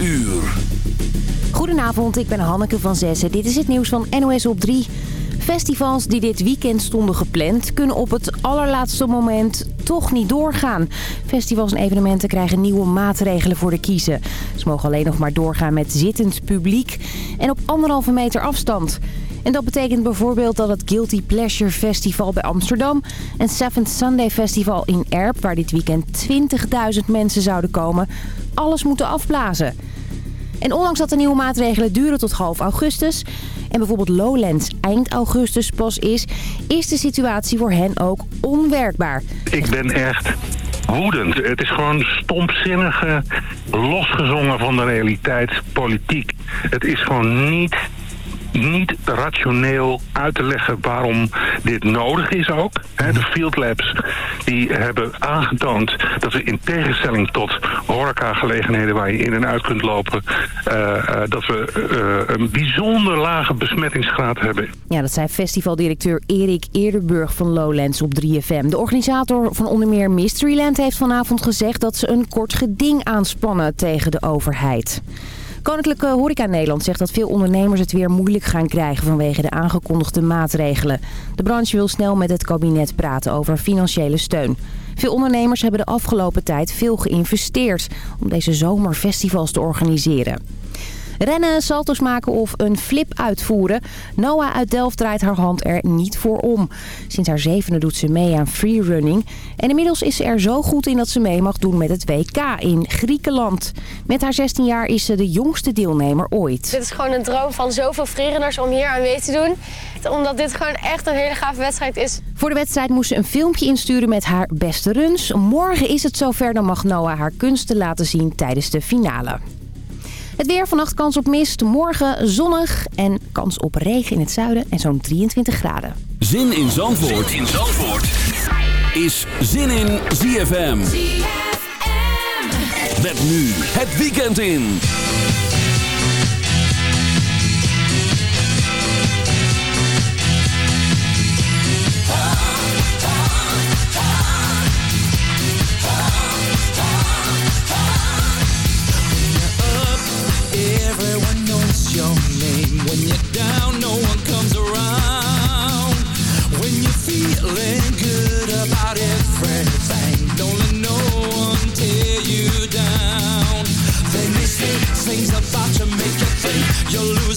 uur. Goedenavond, ik ben Hanneke van Zessen. Dit is het nieuws van NOS op 3. Festivals die dit weekend stonden gepland... kunnen op het allerlaatste moment toch niet doorgaan. Festivals en evenementen krijgen nieuwe maatregelen voor de kiezen. Ze mogen alleen nog maar doorgaan met zittend publiek... en op anderhalve meter afstand... En dat betekent bijvoorbeeld dat het Guilty Pleasure Festival bij Amsterdam... en Seventh Sunday Festival in Erp, waar dit weekend 20.000 mensen zouden komen... alles moeten afblazen. En ondanks dat de nieuwe maatregelen duren tot half augustus... en bijvoorbeeld Lowlands eind augustus pas is... is de situatie voor hen ook onwerkbaar. Ik ben echt woedend. Het is gewoon stompzinnige, losgezongen van de realiteit politiek. Het is gewoon niet niet rationeel uit te leggen waarom dit nodig is ook. de Field Labs die hebben aangetoond dat we in tegenstelling tot horecagelegenheden waar je in en uit kunt lopen, uh, uh, dat we uh, een bijzonder lage besmettingsgraad hebben. Ja, dat zei festivaldirecteur Erik Eerderburg van Lowlands op 3FM. De organisator van onder meer Mysteryland heeft vanavond gezegd dat ze een kort geding aanspannen tegen de overheid. Koninklijke Horeca Nederland zegt dat veel ondernemers het weer moeilijk gaan krijgen vanwege de aangekondigde maatregelen. De branche wil snel met het kabinet praten over financiële steun. Veel ondernemers hebben de afgelopen tijd veel geïnvesteerd om deze zomerfestivals te organiseren. Rennen, salto's maken of een flip uitvoeren. Noah uit Delft draait haar hand er niet voor om. Sinds haar zevende doet ze mee aan freerunning. En inmiddels is ze er zo goed in dat ze mee mag doen met het WK in Griekenland. Met haar 16 jaar is ze de jongste deelnemer ooit. Dit is gewoon een droom van zoveel freerunners om hier aan mee te doen omdat dit gewoon echt een hele gave wedstrijd is. Voor de wedstrijd moest ze een filmpje insturen met haar beste runs. Morgen is het zover, dan mag Noah haar kunsten laten zien tijdens de finale. Het weer, vannacht kans op mist, morgen zonnig en kans op regen in het zuiden en zo'n 23 graden. Zin in Zandvoort, zin in Zandvoort. is Zin in ZFM. ZFM. Met nu het weekend in.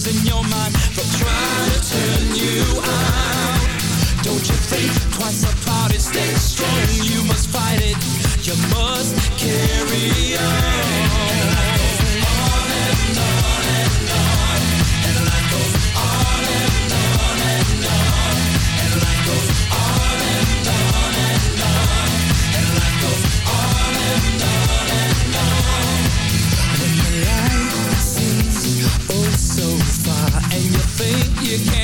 Losing your mind, but try to turn you out. Don't you think twice about it? Stay strong, you must fight it. You must carry on. you can't go on. you can.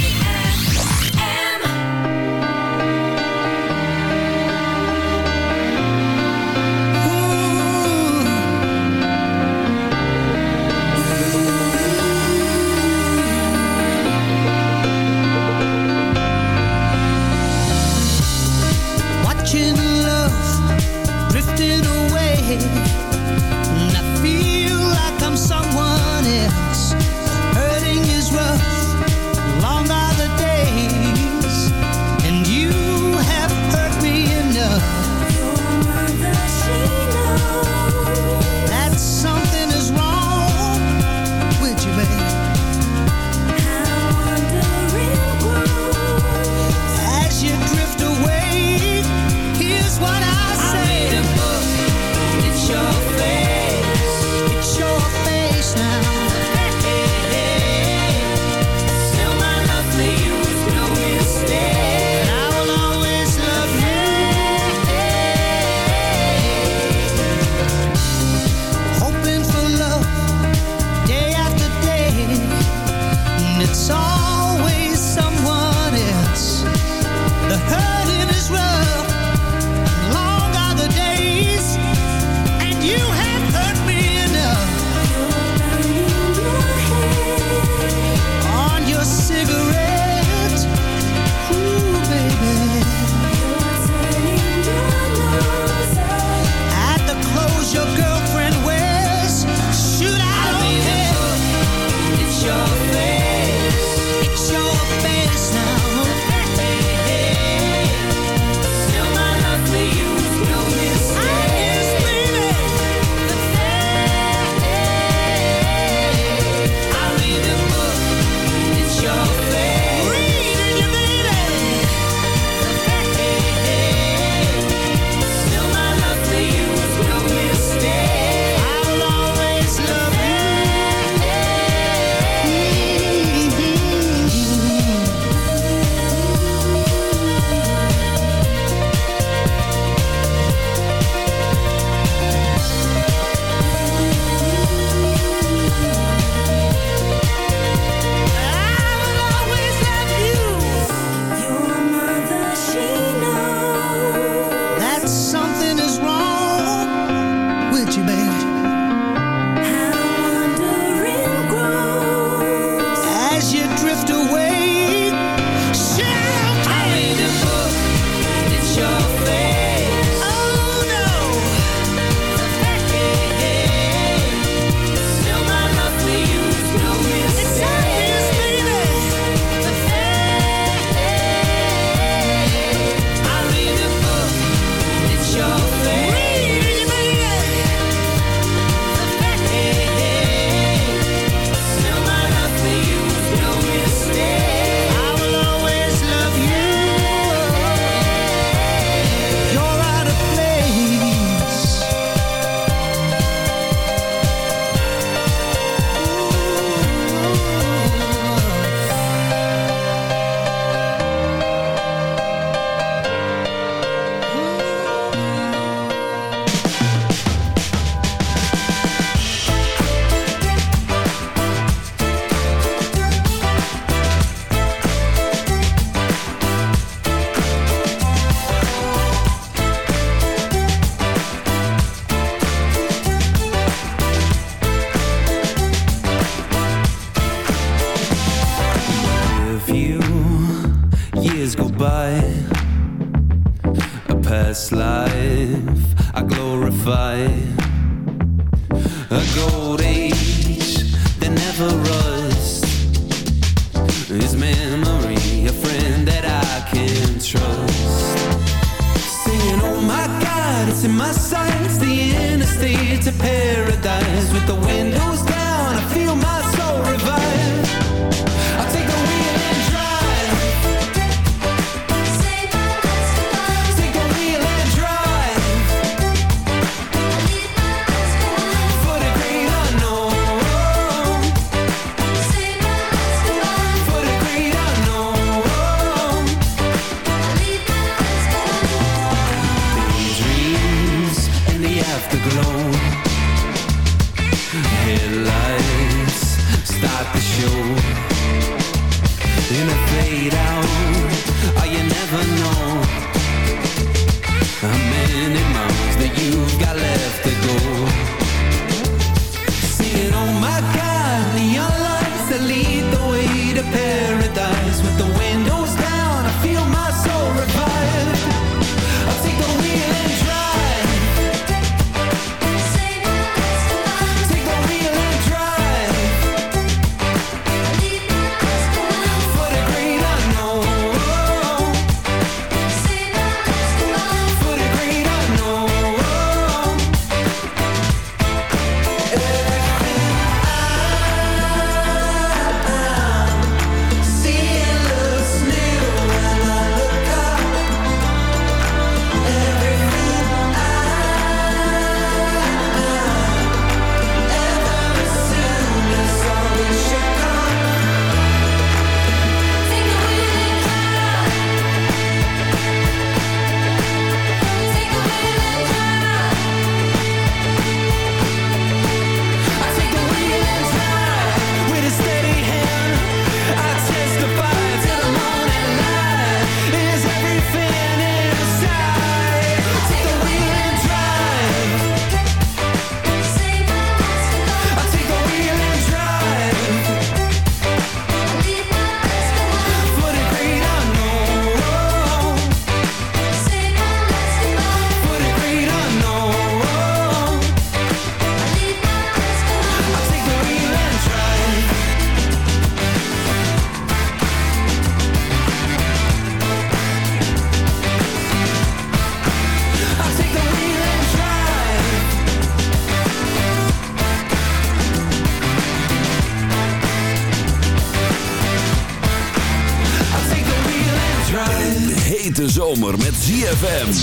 ZFM.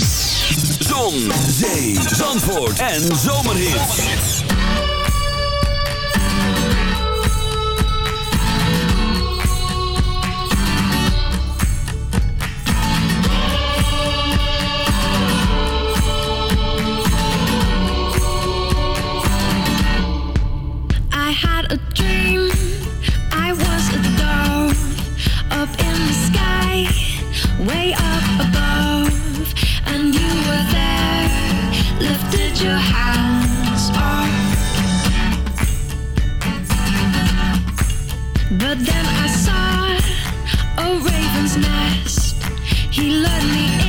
Zon, zee, zandvoort en. I had a dream. I was a up in the sky, way up above. lifted your hands up. But then I saw a raven's nest. He led me in.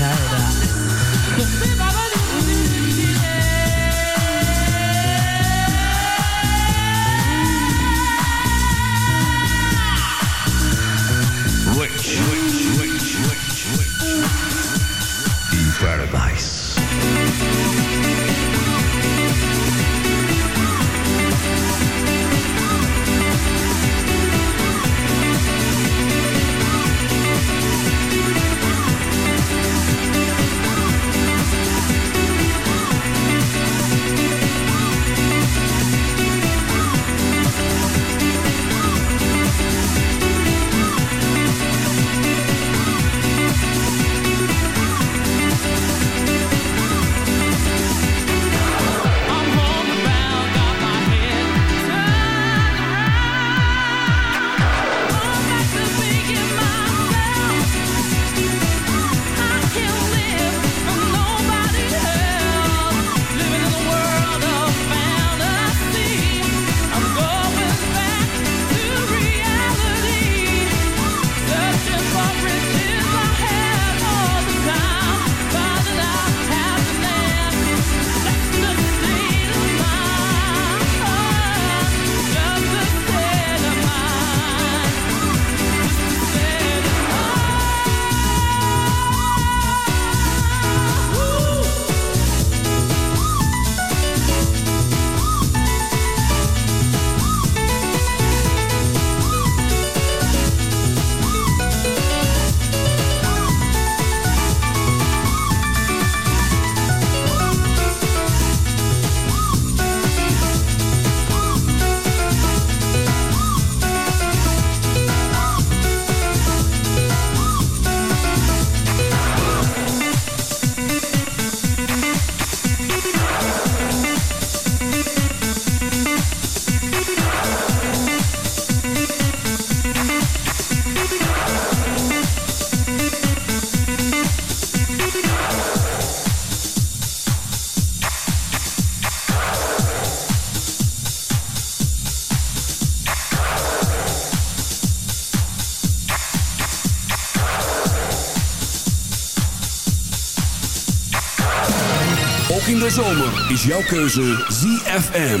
paradise. Jouw keuze ZFM.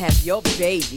Have your baby.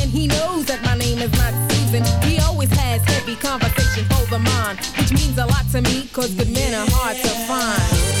He knows that my name is not Susan. He always has heavy conversation the mind. Which means a lot to me, cause good men are hard to find.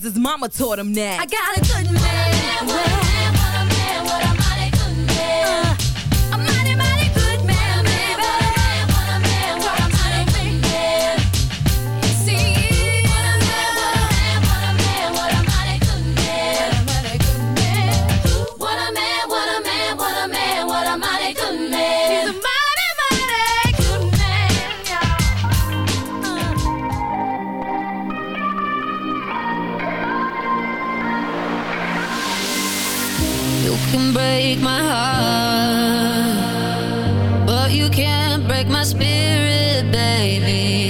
Cause his mama taught him that. I got a good man. What a man, what a man, what a mighty uh, good break my heart, but you can't break my spirit, baby.